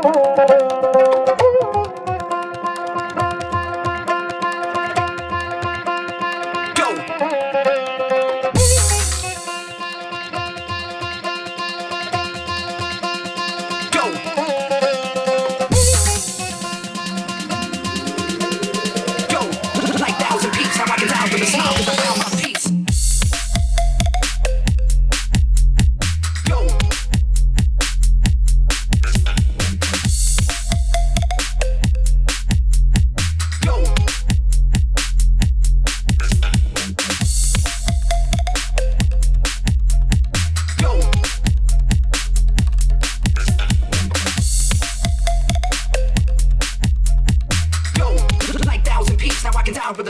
Thank.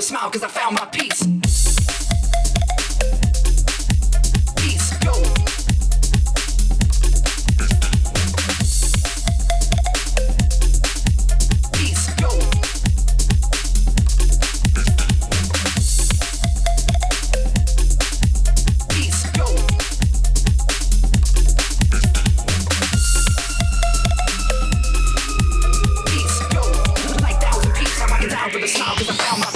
smile cause I found my peace. Peace, yo. Peace, yo. Peace, yo. Peace, yo. Like thousand peeps, I'm rocking down the smile cause I found my